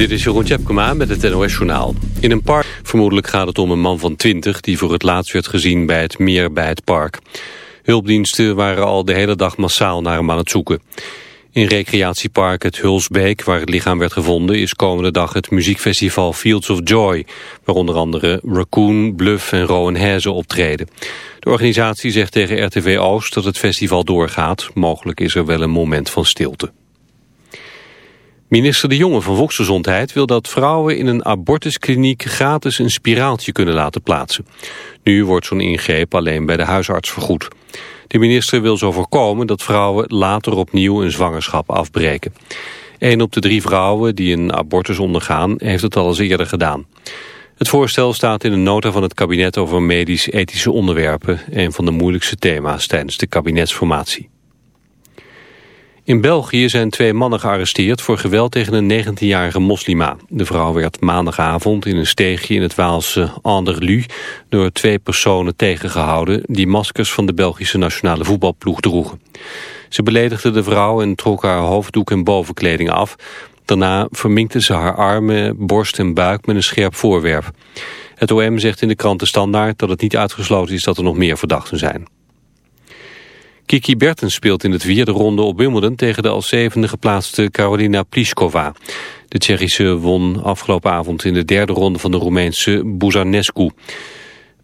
Dit is Jeroen Tjepkema met het NOS Journaal. In een park, vermoedelijk gaat het om een man van 20... die voor het laatst werd gezien bij het meer bij het park. Hulpdiensten waren al de hele dag massaal naar hem aan het zoeken. In recreatiepark het Hulsbeek, waar het lichaam werd gevonden... is komende dag het muziekfestival Fields of Joy... waar onder andere Raccoon, Bluff en Rowan Hezen optreden. De organisatie zegt tegen RTV Oost dat het festival doorgaat. Mogelijk is er wel een moment van stilte. Minister De Jonge van Volksgezondheid wil dat vrouwen in een abortuskliniek gratis een spiraaltje kunnen laten plaatsen. Nu wordt zo'n ingreep alleen bij de huisarts vergoed. De minister wil zo voorkomen dat vrouwen later opnieuw een zwangerschap afbreken. Een op de drie vrouwen die een abortus ondergaan heeft het al eens eerder gedaan. Het voorstel staat in een nota van het kabinet over medisch-ethische onderwerpen, een van de moeilijkste thema's tijdens de kabinetsformatie. In België zijn twee mannen gearresteerd voor geweld tegen een 19-jarige moslima. De vrouw werd maandagavond in een steegje in het Waalse Anderlu door twee personen tegengehouden die maskers van de Belgische nationale voetbalploeg droegen. Ze beledigde de vrouw en trok haar hoofddoek en bovenkleding af. Daarna verminkte ze haar armen, borst en buik met een scherp voorwerp. Het OM zegt in de krant De Standaard dat het niet uitgesloten is dat er nog meer verdachten zijn. Kiki Bertens speelt in het vierde ronde op Wimbledon tegen de als zevende geplaatste Carolina Pliskova. De Tsjechische won afgelopen avond in de derde ronde van de Roemeense Buzarnescu.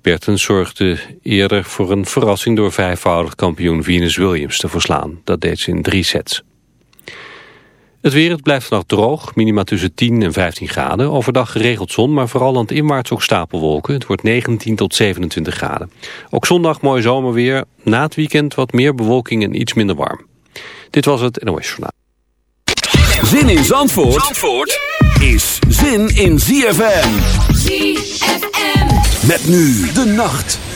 Bertens zorgde eerder voor een verrassing door vijfvoudig kampioen Venus Williams te verslaan. Dat deed ze in drie sets. Het weer, het blijft vannacht droog, minima tussen 10 en 15 graden. Overdag geregeld zon, maar vooral landinwaarts ook stapelwolken. Het wordt 19 tot 27 graden. Ook zondag mooi zomerweer, na het weekend wat meer bewolking en iets minder warm. Dit was het NOS Journaal. Zin in Zandvoort, Zandvoort is zin in ZFM. ZFM. Met nu de nacht.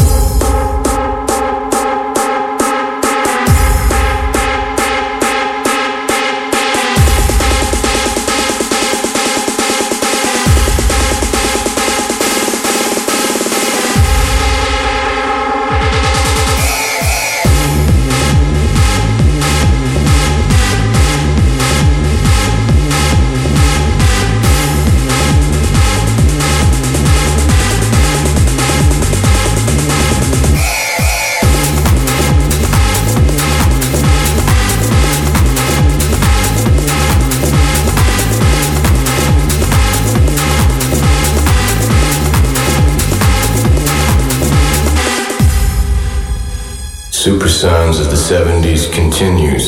70s continues.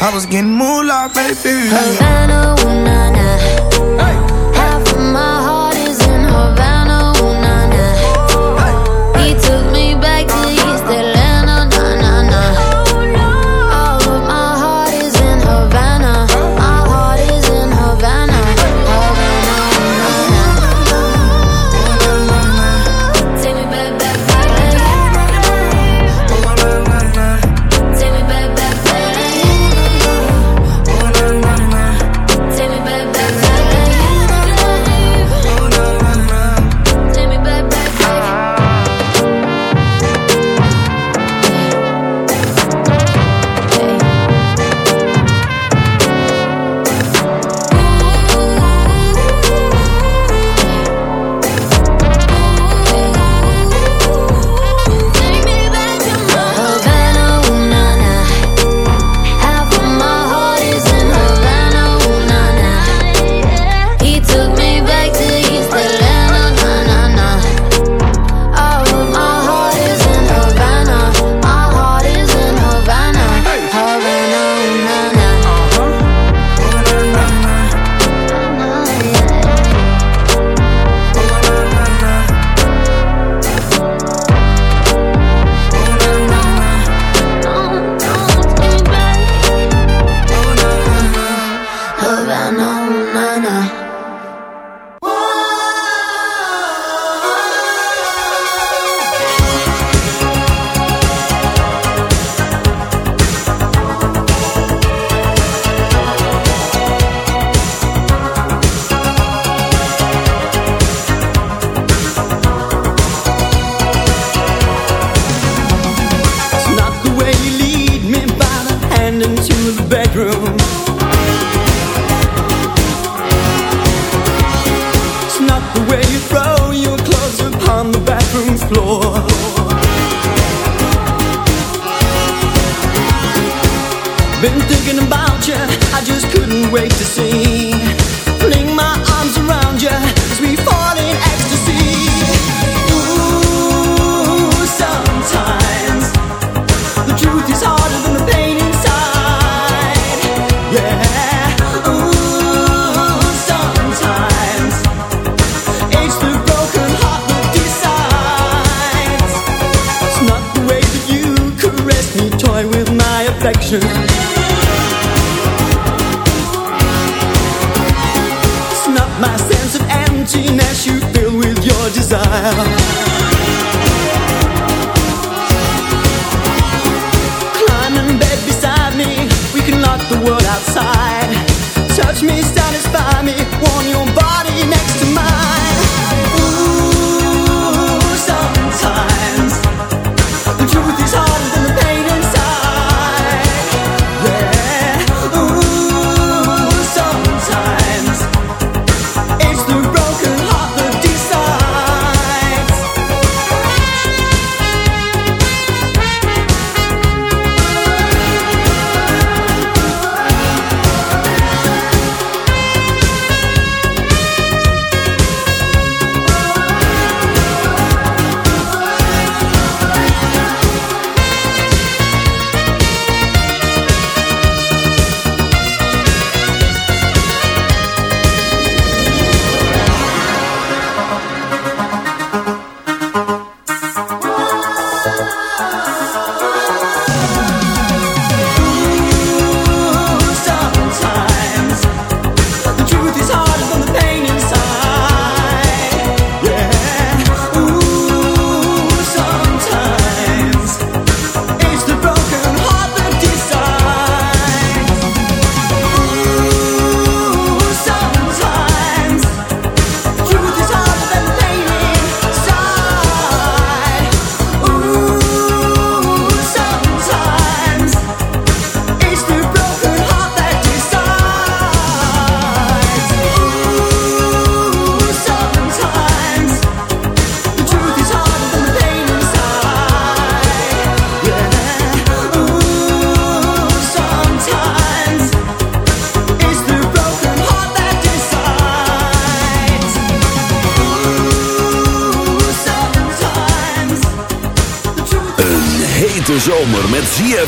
The was getting Touch me, satisfy me, warm your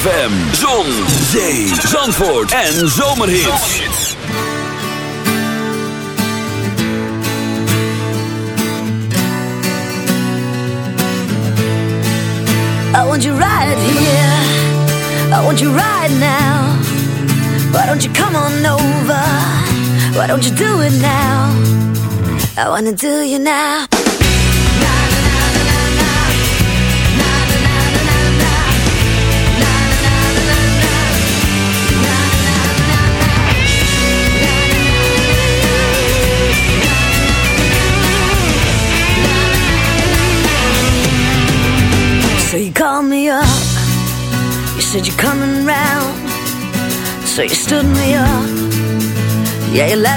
ZFM, zon, zee, zandvoort en zomerhits. Oh, I want you right here. Oh, I want you right now. Why don't you come on over? Why don't you do it now? I wanna do you now.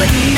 And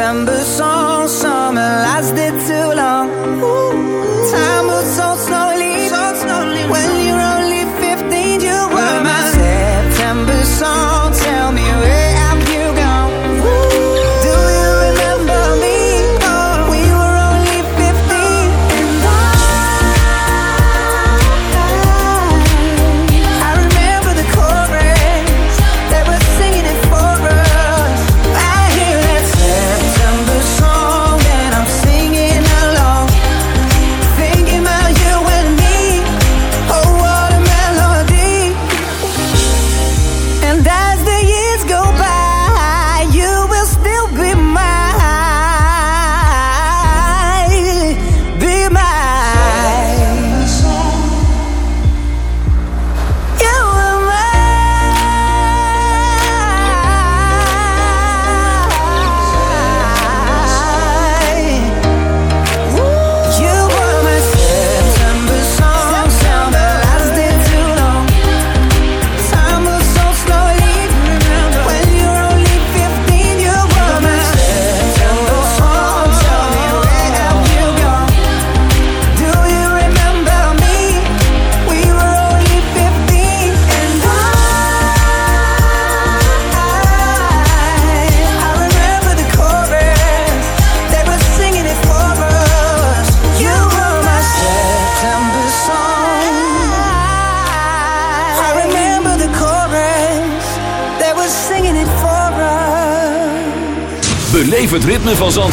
September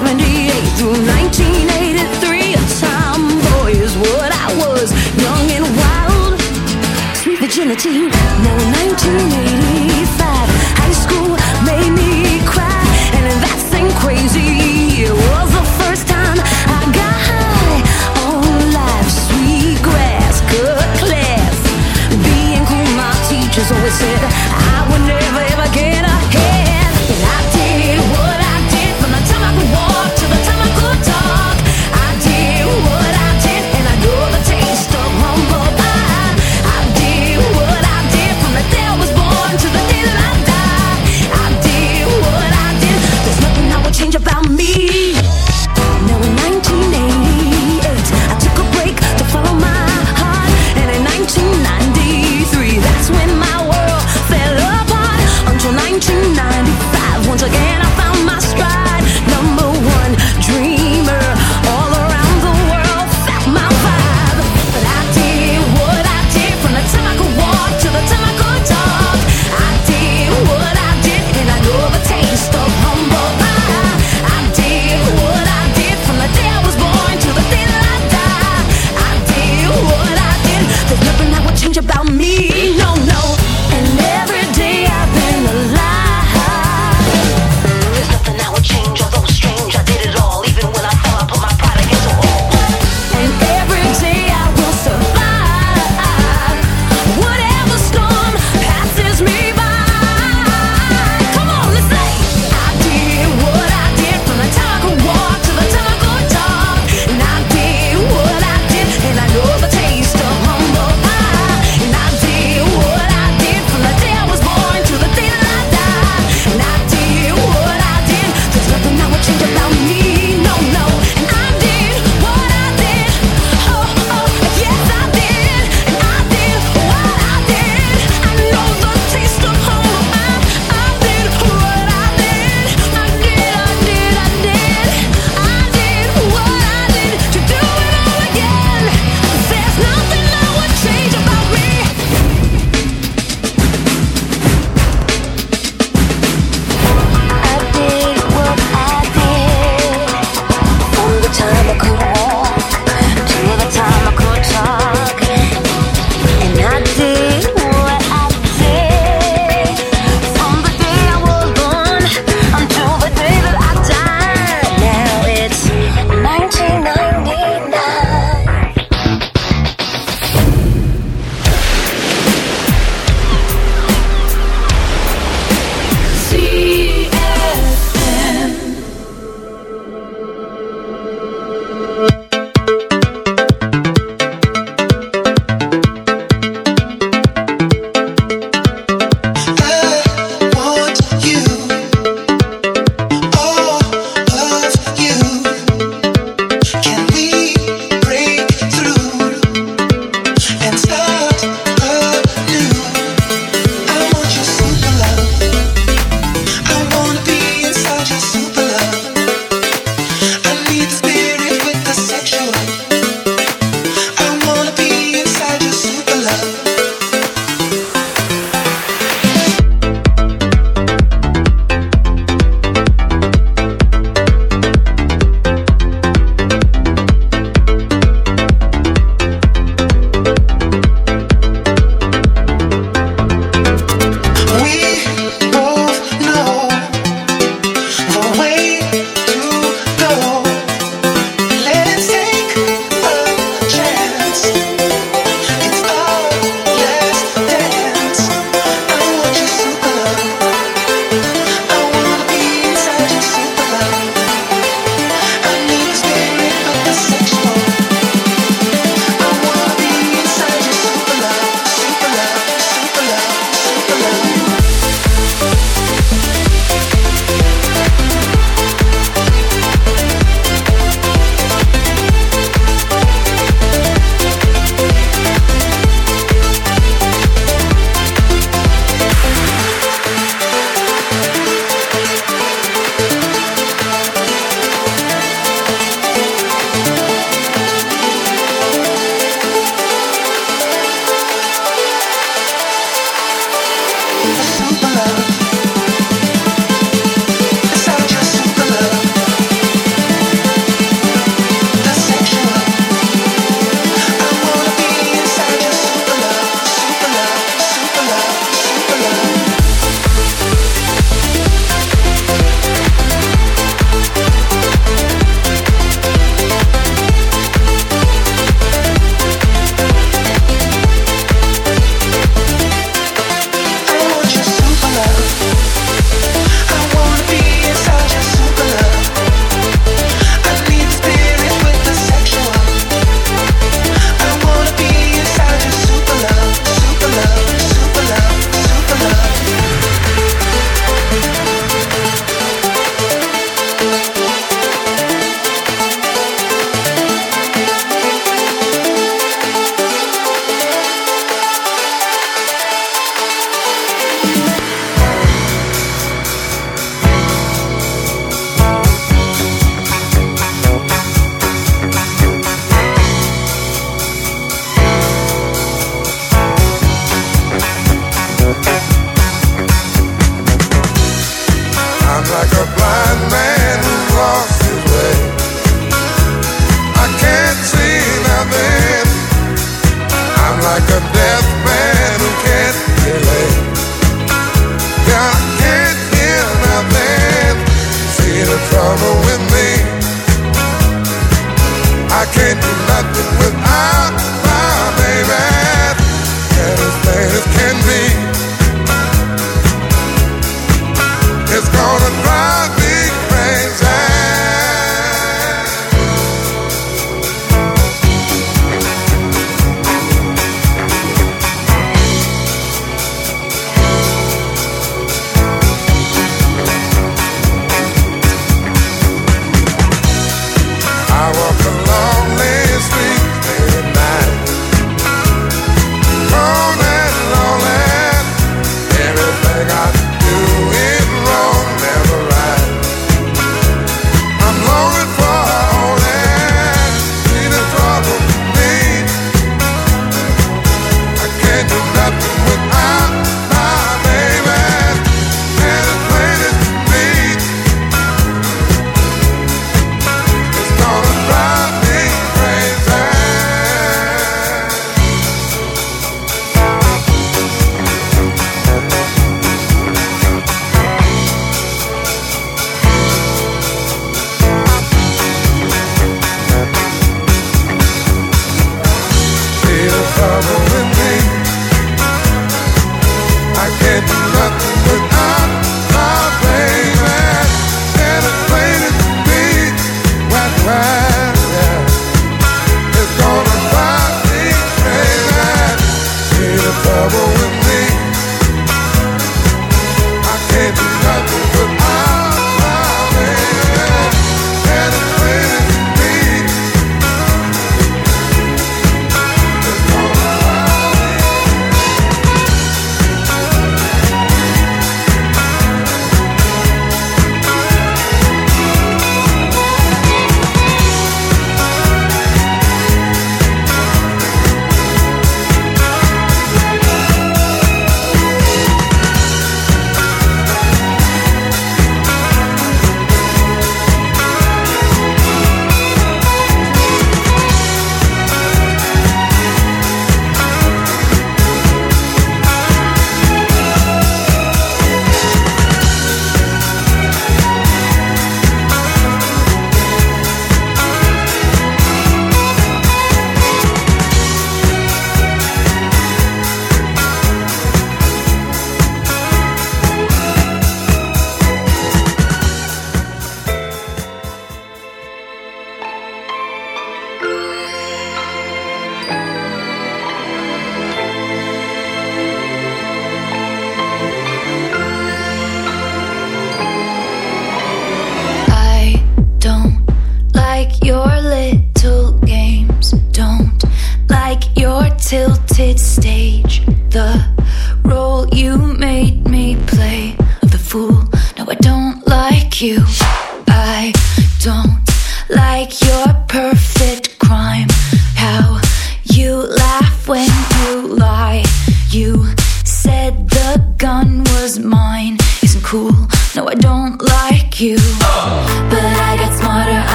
78 through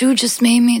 you just made me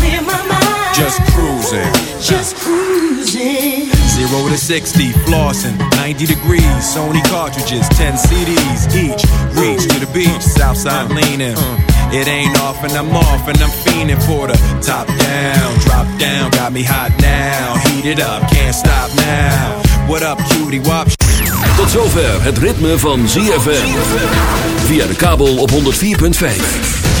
Just cruising. Just cruising. Zero to 60, flossing, 90 degrees, Sony cartridges, 10 CDs each. Reach to the beach, Southside leaning. Mm. It ain't off and I'm off and I'm fiending for the top down, drop down, got me hot now. Heat it up, can't stop now. What up, cutie wop? Tot zover het ritme van ZFM. Via de kabel op 104.5.